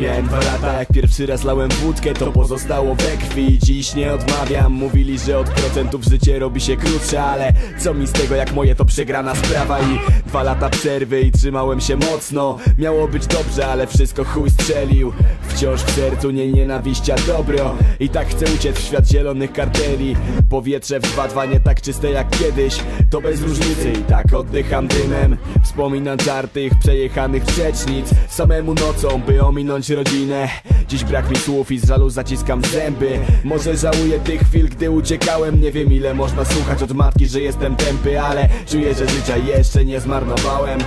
Jak pierwszy raz lałem wódkę to pozostało we krwi. Dziś nie odmawiam, mówili, że od procentów życie robi się krótsze Ale co mi z tego jak moje to przegrana sprawa? I dwa lata przerwy i trzymałem się mocno. Miało być dobrze, ale wszystko chuj strzelił. Wciąż w sercu nie nienawiść, a dobro. I tak chcę uciec w świat zielonych karteli. Powietrze w 2-2 nie tak czyste jak kiedyś. To bez różnicy. I tak oddycham dymem. Wspominam żartych, przejechanych przecznic. Samemu nocą, by ominąć rodzinę Dziś brak mi słów i z żalu zaciskam zęby Może żałuję tych chwil, gdy uciekałem Nie wiem ile można słuchać od matki, że jestem tępy Ale czuję, że życia jeszcze nie zmarnowałem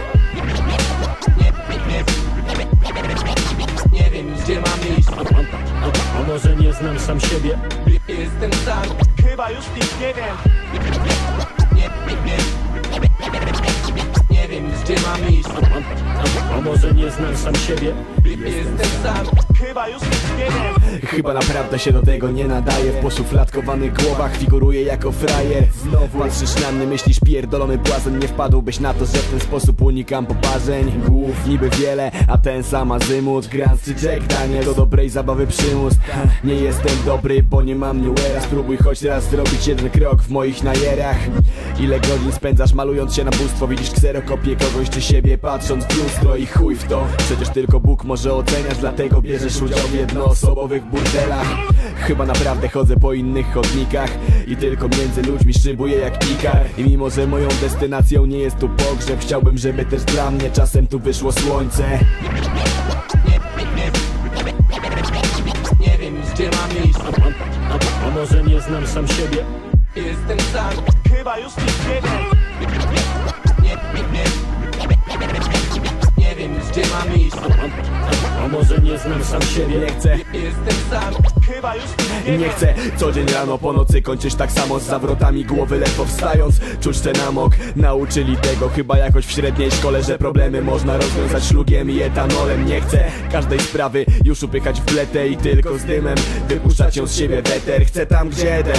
Nie wiem gdzie mam iść A, może nie znam sam siebie? Jestem sam Chyba już nic nie wiem Nie wiem gdzie mam iść A, może nie znam sam siebie? Jestem sam Chyba już nic nie wiem Chyba naprawdę się do tego nie nadaje. W poszufladkowanych głowach figuruję jako frajer. Znowu patrzysz na mnie, myślisz pierdolony błazen. Nie wpadłbyś na to, że w ten sposób unikam poparzeń. Głów niby wiele, a ten sam azymut. Grand Jack Daniel do dobrej zabawy przymus. Nie jestem dobry, bo nie mam newera Spróbuj choć raz zrobić jeden krok w moich najerach. Ile godzin spędzasz malując się na bóstwo? Widzisz kserokopię kogoś czy siebie patrząc w lustro chuj w to. Przecież tylko Bóg może oceniać, dlatego bierzesz udział w jednoosobowych burdelach. Chyba naprawdę chodzę po innych chodnikach I tylko między ludźmi szybuję jak pikar I mimo, że moją destynacją nie jest tu pogrzeb Chciałbym, żeby też dla mnie czasem tu wyszło słońce. Nie wiem gdzie mam iść. A może nie znam sam siebie? Jestem sam. Chyba już nic nie wiem. Nie, nie, nie Nie A, może nie znam sam siebie? Nie chcę. Jestem sam. Chyba już nie Nie chcę. Co dzień rano po nocy kończysz tak samo z zawrotami głowy ledwo wstając. Czuć ten amok, nauczyli tego chyba jakoś w średniej szkole Że problemy można rozwiązać szlugiem i etanolem. Nie chcę każdej sprawy już upychać w pletę i tylko z dymem Wypuszczać ją z siebie. Weter Chcę tam gdzie jeden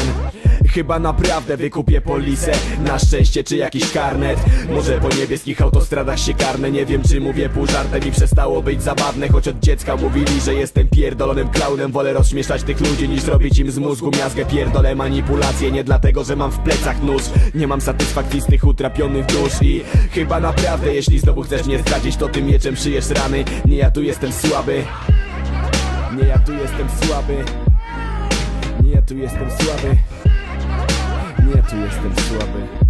Chyba naprawdę wykupię polisę. Na szczęście czy jakiś karnet? Może po niebieskich autostradach się karnę Nie wiem czy mówię pół żartem i przestało być zabawne Choć od dziecka mówili, że jestem pierdolonym klaunem. Wolę rozśmieszać tych ludzi niż robić im z mózgu miazgę. Pierdolę manipulacje nie dlatego, że mam w plecach nóż. Nie mam satysfakcji z tych utrapionych dusz I chyba naprawdę jeśli znowu chcesz mnie zdradzić To tym mieczem szyjesz rany. Nie ja tu jestem słaby. Nie ja tu jestem słaby. Nie ja tu jestem słaby Nie, tu jestem słaby